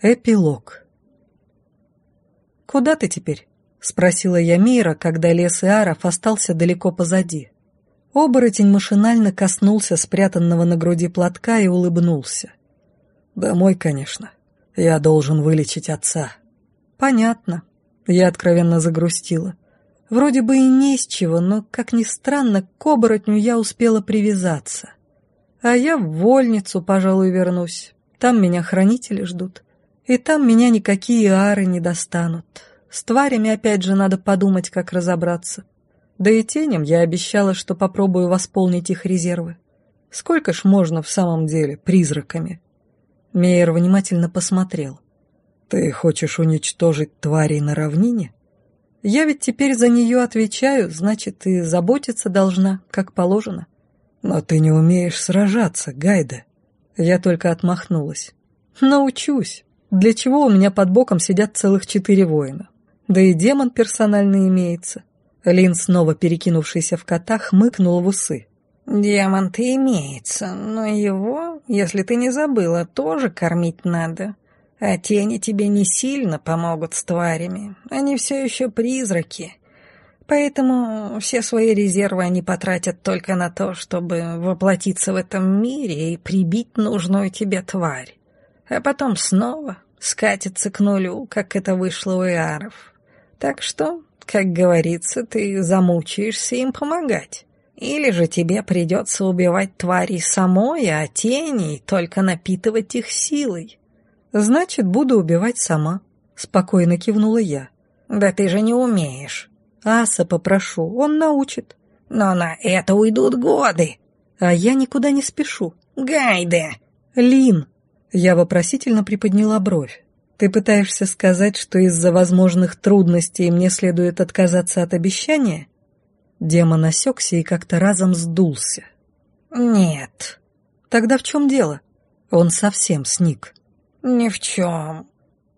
Эпилог. «Куда ты теперь?» — спросила я Мира, когда лес Иаров остался далеко позади. Оборотень машинально коснулся спрятанного на груди платка и улыбнулся. «Домой, конечно. Я должен вылечить отца». «Понятно». Я откровенно загрустила. Вроде бы и не с чего, но, как ни странно, к оборотню я успела привязаться. А я в вольницу, пожалуй, вернусь. Там меня хранители ждут. И там меня никакие ары не достанут. С тварями опять же надо подумать, как разобраться. Да и теням я обещала, что попробую восполнить их резервы. Сколько ж можно в самом деле призраками? Мейер внимательно посмотрел. «Ты хочешь уничтожить тварей на равнине?» «Я ведь теперь за нее отвечаю, значит, и заботиться должна, как положено». «Но ты не умеешь сражаться, Гайда». Я только отмахнулась. «Научусь. Для чего у меня под боком сидят целых четыре воина? Да и демон персональный имеется. Лин, снова перекинувшийся в кота, хмыкнул в усы. «Демон-то имеется, но его, если ты не забыла, тоже кормить надо. А тени тебе не сильно помогут с тварями, они все еще призраки. Поэтому все свои резервы они потратят только на то, чтобы воплотиться в этом мире и прибить нужную тебе тварь а потом снова скатится к нулю, как это вышло у Иаров. Так что, как говорится, ты замучаешься им помогать. Или же тебе придется убивать тварей самой, а теней только напитывать их силой. Значит, буду убивать сама, спокойно кивнула я. Да ты же не умеешь. Аса попрошу, он научит. Но на это уйдут годы. А я никуда не спешу. Гайде! Лин! Я вопросительно приподняла бровь. «Ты пытаешься сказать, что из-за возможных трудностей мне следует отказаться от обещания?» Демон осекся и как-то разом сдулся. «Нет». «Тогда в чем дело?» Он совсем сник. «Ни в чем».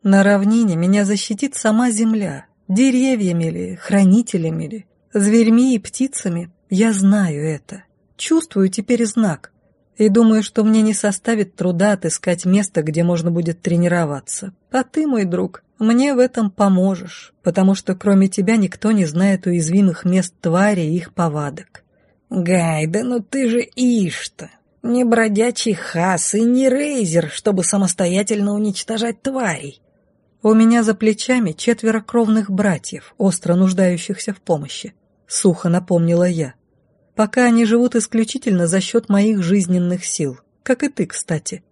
«На равнине меня защитит сама земля, деревьями ли, хранителями ли, зверьми и птицами. Я знаю это. Чувствую теперь знак и думаю, что мне не составит труда отыскать место, где можно будет тренироваться. А ты, мой друг, мне в этом поможешь, потому что кроме тебя никто не знает уязвимых мест твари и их повадок». «Гай, да ну ты же Ишта, не бродячий хас и не рейзер, чтобы самостоятельно уничтожать тварей». «У меня за плечами четверо кровных братьев, остро нуждающихся в помощи», — сухо напомнила я. Пока они живут исключительно за счет моих жизненных сил, как и ты, кстати.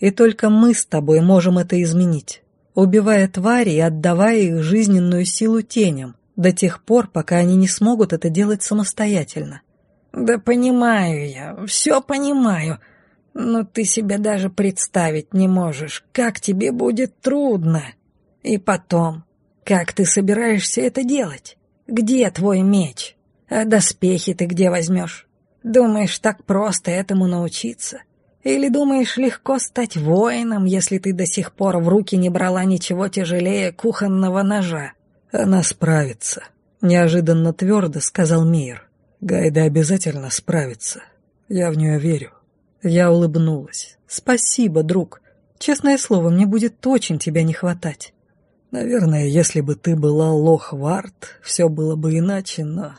И только мы с тобой можем это изменить, убивая твари и отдавая их жизненную силу теням, до тех пор, пока они не смогут это делать самостоятельно. «Да понимаю я, все понимаю, но ты себе даже представить не можешь, как тебе будет трудно. И потом, как ты собираешься это делать? Где твой меч?» А доспехи ты где возьмешь? Думаешь, так просто этому научиться? Или думаешь, легко стать воином, если ты до сих пор в руки не брала ничего тяжелее кухонного ножа? Она справится, неожиданно твердо сказал Мир. Гайда обязательно справится. Я в нее верю. Я улыбнулась. Спасибо, друг. Честное слово, мне будет очень тебя не хватать. Наверное, если бы ты была Лохвард, все было бы иначе, но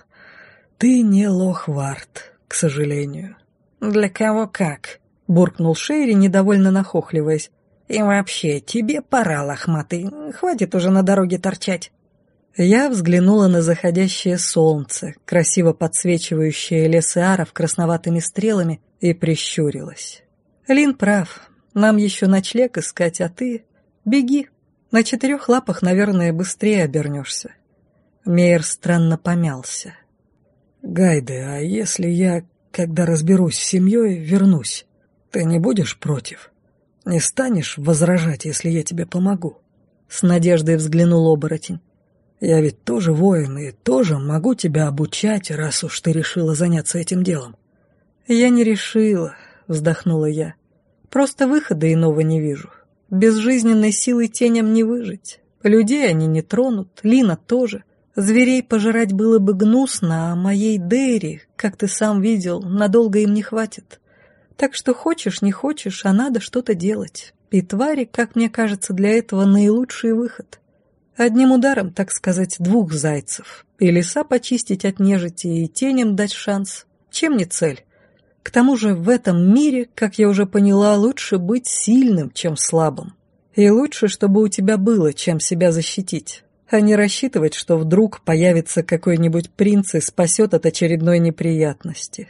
«Ты не Лохвард, к сожалению». «Для кого как?» — буркнул Шейри, недовольно нахохливаясь. «И вообще, тебе пора, лохматый, хватит уже на дороге торчать». Я взглянула на заходящее солнце, красиво подсвечивающее лес Иаров красноватыми стрелами, и прищурилась. «Лин прав, нам еще ночлег искать, а ты... Беги, на четырех лапах, наверное, быстрее обернешься». Мейер странно помялся. «Гайде, а если я, когда разберусь с семьей, вернусь, ты не будешь против? Не станешь возражать, если я тебе помогу?» С надеждой взглянул оборотень. «Я ведь тоже воин и тоже могу тебя обучать, раз уж ты решила заняться этим делом». «Я не решила», — вздохнула я. «Просто выхода иного не вижу. Без жизненной силы теням не выжить. Людей они не тронут, Лина тоже. Зверей пожирать было бы гнусно, а моей Дэри, как ты сам видел, надолго им не хватит. Так что хочешь, не хочешь, а надо что-то делать. и твари, как мне кажется, для этого наилучший выход. Одним ударом, так сказать, двух зайцев. И леса почистить от нежити, и теням дать шанс. Чем не цель? К тому же в этом мире, как я уже поняла, лучше быть сильным, чем слабым. И лучше, чтобы у тебя было, чем себя защитить, а не рассчитывать, что вдруг появится какой-нибудь принц и спасет от очередной неприятности.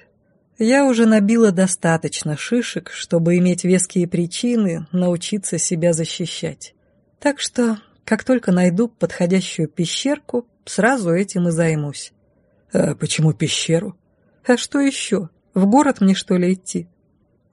Я уже набила достаточно шишек, чтобы иметь веские причины научиться себя защищать. Так что как только найду подходящую пещерку, сразу этим и займусь. А почему пещеру? А что еще? В город мне, что ли, идти?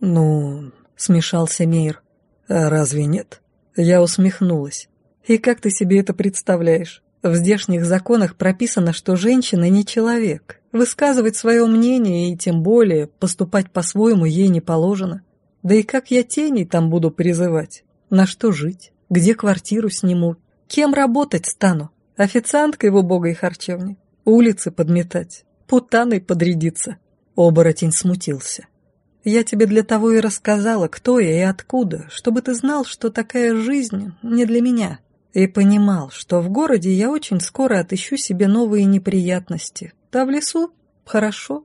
Ну, смешался Мейр. А разве нет? Я усмехнулась. И как ты себе это представляешь? В здешних законах прописано, что женщина не человек. Высказывать свое мнение и тем более поступать по-своему ей не положено. Да и как я теней там буду призывать? На что жить? Где квартиру сниму? Кем работать стану? Официанткой в убогой харчевне? Улицы подметать? Путаной подрядиться?» Оборотень смутился. «Я тебе для того и рассказала, кто я и откуда, чтобы ты знал, что такая жизнь не для меня, и понимал, что в городе я очень скоро отыщу себе новые неприятности. Да в лесу хорошо.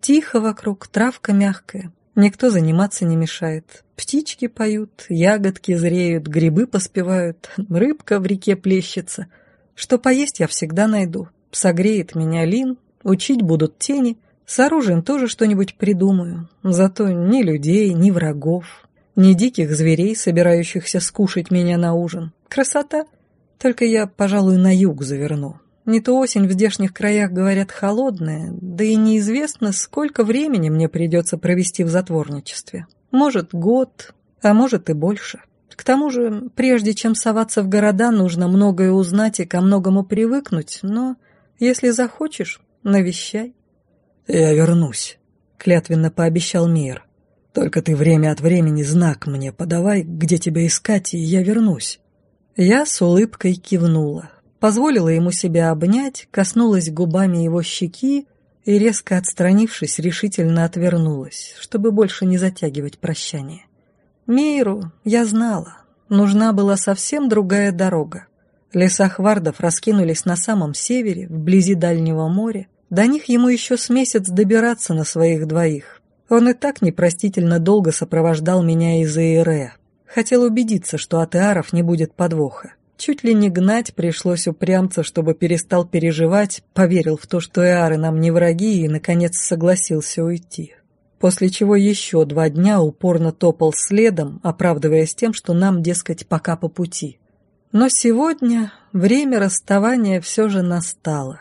Тихо вокруг, травка мягкая, Никто заниматься не мешает. Птички поют, ягодки зреют, грибы поспевают, рыбка в реке плещется. Что поесть я всегда найду. Согреет меня лин, учить будут тени. С оружием тоже что-нибудь придумаю. Зато ни людей, ни врагов, ни диких зверей, собирающихся скушать меня на ужин. Красота! Только я, пожалуй, на юг заверну. Не то осень в здешних краях, говорят, холодная, да и неизвестно, сколько времени мне придется провести в затворничестве. Может, год, а может и больше. К тому же, прежде чем соваться в города, нужно многое узнать и ко многому привыкнуть, но если захочешь, навещай. «Я вернусь», — клятвенно пообещал Мир. «Только ты время от времени знак мне подавай, где тебя искать, и я вернусь». Я с улыбкой кивнула позволила ему себя обнять, коснулась губами его щеки и, резко отстранившись, решительно отвернулась, чтобы больше не затягивать прощание. Мейру я знала, нужна была совсем другая дорога. Леса Хвардов раскинулись на самом севере, вблизи дальнего моря. До них ему еще с месяц добираться на своих двоих. Он и так непростительно долго сопровождал меня из Эйрея. Хотел убедиться, что от Иаров не будет подвоха. Чуть ли не гнать пришлось упрямца, чтобы перестал переживать, поверил в то, что Эары нам не враги, и, наконец, согласился уйти. После чего еще два дня упорно топал следом, оправдываясь тем, что нам, дескать, пока по пути. Но сегодня время расставания все же настало.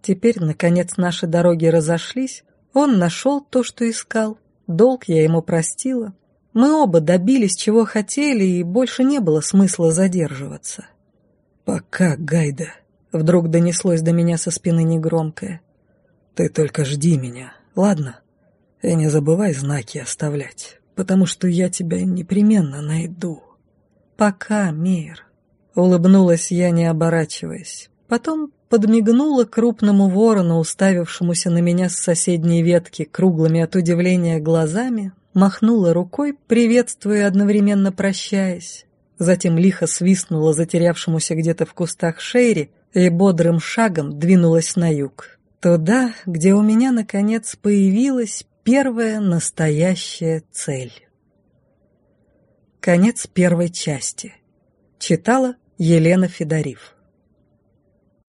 Теперь, наконец, наши дороги разошлись, он нашел то, что искал, долг я ему простила. Мы оба добились, чего хотели, и больше не было смысла задерживаться. «Пока, Гайда», — вдруг донеслось до меня со спины негромкое. «Ты только жди меня, ладно? И не забывай знаки оставлять, потому что я тебя непременно найду». «Пока, Мейер», — улыбнулась я, не оборачиваясь. Потом подмигнула крупному ворону, уставившемуся на меня с соседней ветки круглыми от удивления глазами, махнула рукой, приветствуя одновременно прощаясь, затем лихо свистнула затерявшемуся где-то в кустах Шейри и бодрым шагом двинулась на юг. Туда, где у меня, наконец, появилась первая настоящая цель. Конец первой части. Читала Елена Федорив.